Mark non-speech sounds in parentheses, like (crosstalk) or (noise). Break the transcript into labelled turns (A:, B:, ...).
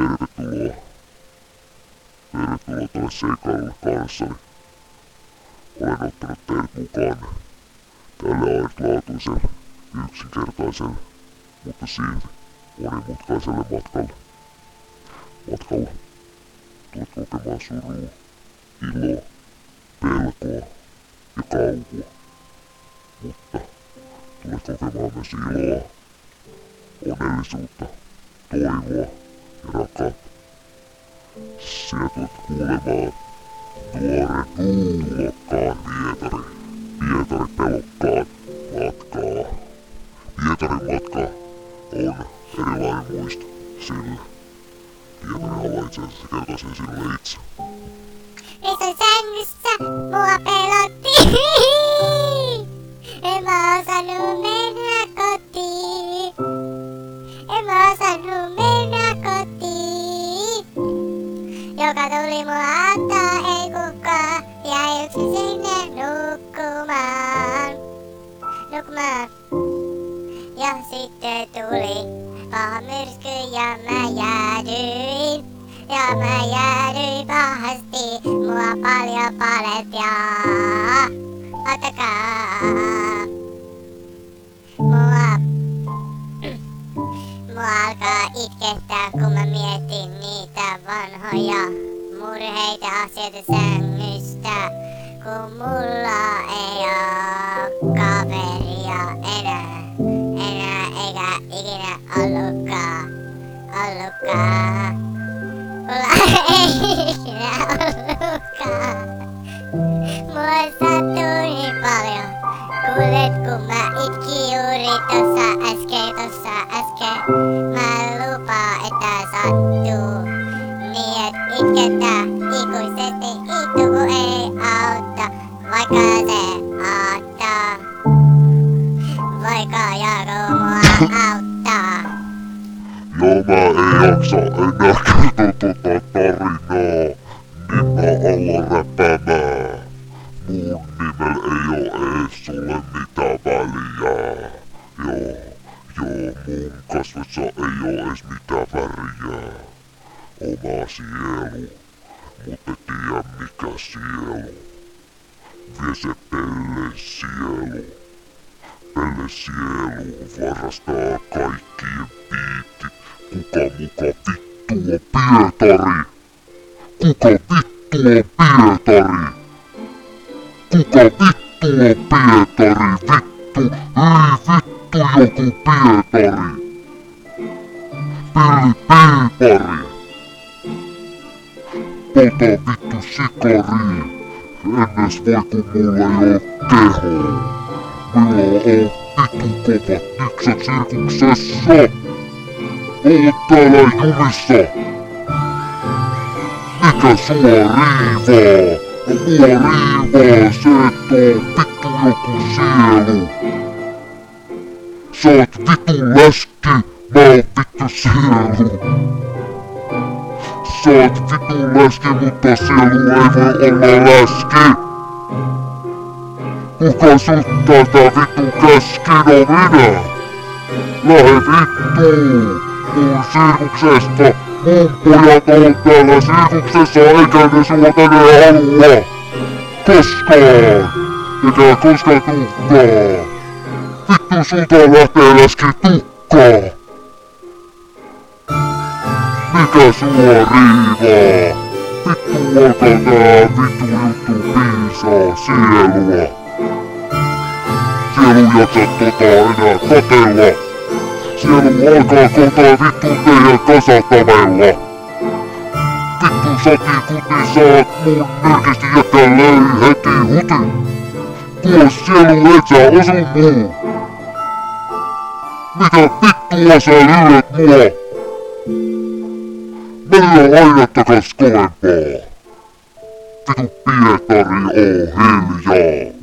A: Tervetuloa. Tervetuloa tälle seikailulle kanssani. Olen ottanut teidät mukaan tälle ainutlaatuiselle, yksinkertaiselle, mutta silti monimutkaiselle matkalle. Matkalla tulet kokemaan surua, iloa, pelkoa ja kauhua. Mutta tulet kokemaan myös iloa, onnellisuutta, toivoa rakkautta. Sinä tulet kuulemaan nuoren kuulokkaan Pietari, Pietari pelokkaan matkaa. Pietarin matka on erilainen muisto sillä. Pietari haluaa itse asiassa kertoa sen sinulle itse.
B: Istun sängyssä, mua pelotti. (laughs) Joka tuli mua antaa, ei kukaan. Jäi yksin sinne nukkumaan. Nukkumaan. Ja sitten tuli paha myrsky ja mä jäädyin. Ja mä jäädyin pahasti, mua paljon palet ja ottakaa. Mua, mua alkaa itkettää, kun mä mietin niitä vanhoja murheita asioita sängystä. Kun mulla ei oo kaveria enää, enää eikä ikinä ollutkaan, ollutkaan. Mulla (laughs) ei ikinä ollutkaan. Mua sattuu niin paljon. Kuulet kun mä itkin juuri tossa äsken, tossa äsken. Et itketää ikuisesti itku ei. Vaikka se auttaa. Vaikka jaako mua auttaa.
A: Joo, mä en jaksa enää kertoa tota tarinaa. Niin mä alan räpäämään. Mun nimellä ei oo ees sulle mitään väliä. Joo, joo, mun kasvoissa ei oo ees mitään väriä. Oma sielu, mut et tiedä mikä sielu. Vie se pelle sielu. Pelle sielu varastaa kaikkien piitit. Kuka muka vittu on Pietari? Kuka vittu on Pietari? Kuka vittu on Pietari? Vittu, ei vittu joku Pietari. Peli Piipari. Πότε πετούσε καρι; Είναι σπάντο μου να το κατολογώ; Μην αφήσω πετούμενα νικητές στην κούσα. Ούτα λέει ο Εστο. Είναι σοαριβα, ο οσαριβα σε το πετούνο κούσενο. Σατ πετούνε σκι μα πετούνε σιράνο. Oot vittu läski, mutta sielu ei voi olla läski. Kuka sut täältä vittu käski, no minä? Lähe vittuun! Mun sirkuksesta! Mun pojat on täällä sirkuksessa eikä ne sua tänne halua! Koskaan! Eikä koskaan tuhkaa! Vittu sulta lähtee läski tukkaa! Mikä sua riivaa? Vittu alkaa tää vittu juttu piisaa sielua! Sielu jaksa tota enää katella! Sielu alkaa kohta vittu teidän kasatamella! Vittu saki kuti saat mun nyrkisti jättää löi heti huti! Kuule sielu et sä osu muu! Mitä vittua sä lyöt mua? On aina takas! Vitu Pietari oo hiljaa!